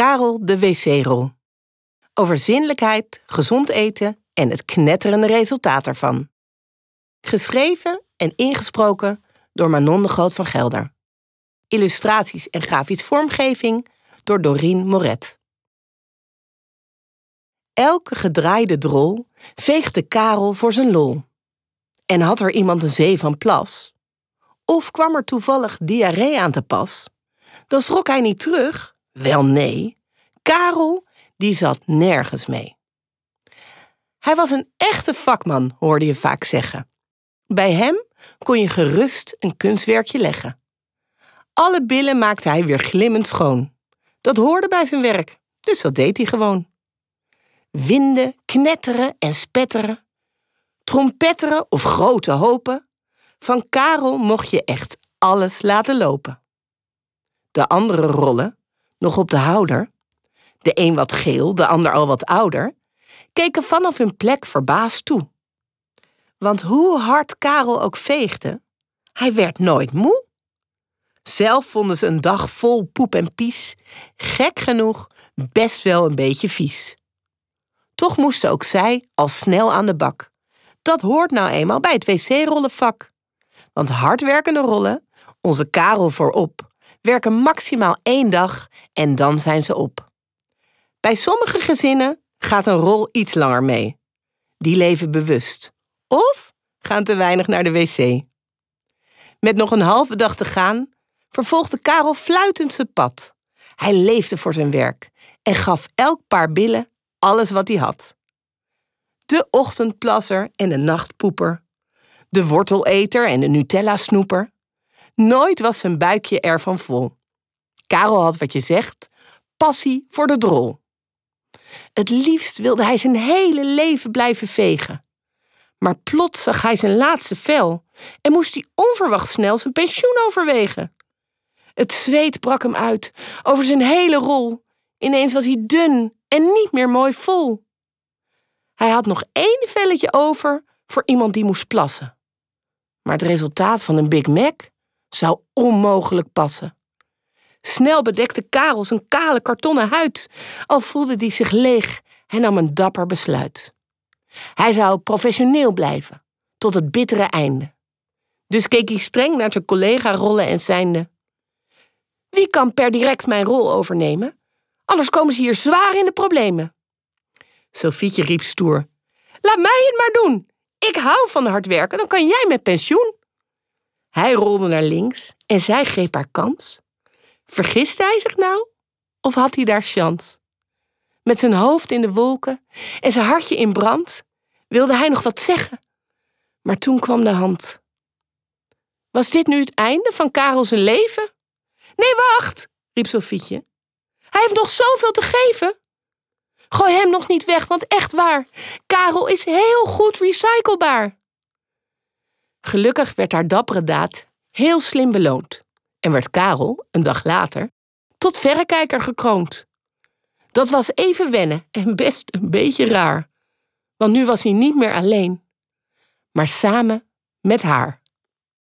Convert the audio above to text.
Karel de wc-rol. Over zinnelijkheid, gezond eten en het knetterende resultaat ervan. Geschreven en ingesproken door Manon de Groot van Gelder. Illustraties en grafisch vormgeving door Doreen Moret. Elke gedraaide drol veegde Karel voor zijn lol. En had er iemand een zee van plas? Of kwam er toevallig diarree aan te pas? Dan schrok hij niet terug. Wel nee, Karel die zat nergens mee. Hij was een echte vakman, hoorde je vaak zeggen. Bij hem kon je gerust een kunstwerkje leggen. Alle billen maakte hij weer glimmend schoon. Dat hoorde bij zijn werk, dus dat deed hij gewoon. Winden, knetteren en spetteren, trompetteren of grote hopen. Van Karel mocht je echt alles laten lopen. De andere rollen, nog op de houder, de een wat geel, de ander al wat ouder, keken vanaf hun plek verbaasd toe. Want hoe hard Karel ook veegde, hij werd nooit moe. Zelf vonden ze een dag vol poep en pies, gek genoeg, best wel een beetje vies. Toch moesten ook zij al snel aan de bak. Dat hoort nou eenmaal bij het wc-rollenvak. Want hardwerkende rollen, onze Karel voorop, werken maximaal één dag en dan zijn ze op. Bij sommige gezinnen gaat een rol iets langer mee. Die leven bewust. Of gaan te weinig naar de wc. Met nog een halve dag te gaan, vervolgde Karel fluitend zijn pad. Hij leefde voor zijn werk en gaf elk paar billen alles wat hij had. De ochtendplasser en de nachtpoeper. De worteleter en de Nutella-snoeper. Nooit was zijn buikje ervan vol. Karel had wat je zegt, passie voor de drol. Het liefst wilde hij zijn hele leven blijven vegen. Maar plots zag hij zijn laatste vel en moest hij onverwacht snel zijn pensioen overwegen. Het zweet brak hem uit over zijn hele rol. Ineens was hij dun en niet meer mooi vol. Hij had nog één velletje over voor iemand die moest plassen. Maar het resultaat van een Big Mac zou onmogelijk passen. Snel bedekte Karel zijn kale kartonnen huid, al voelde hij zich leeg en nam een dapper besluit. Hij zou professioneel blijven, tot het bittere einde. Dus keek hij streng naar zijn collega-rollen en zijnde. Wie kan per direct mijn rol overnemen? Anders komen ze hier zwaar in de problemen. Sofietje riep stoer. Laat mij het maar doen. Ik hou van hard werken, dan kan jij met pensioen. Hij rolde naar links en zij greep haar kans. Vergiste hij zich nou? Of had hij daar chance? Met zijn hoofd in de wolken en zijn hartje in brand wilde hij nog wat zeggen. Maar toen kwam de hand. Was dit nu het einde van Karels leven? Nee, wacht, riep Sofietje. Hij heeft nog zoveel te geven. Gooi hem nog niet weg, want echt waar, Karel is heel goed recyclebaar. Gelukkig werd haar dappere daad heel slim beloond en werd Karel, een dag later, tot verrekijker gekroond. Dat was even wennen en best een beetje raar, want nu was hij niet meer alleen, maar samen met haar.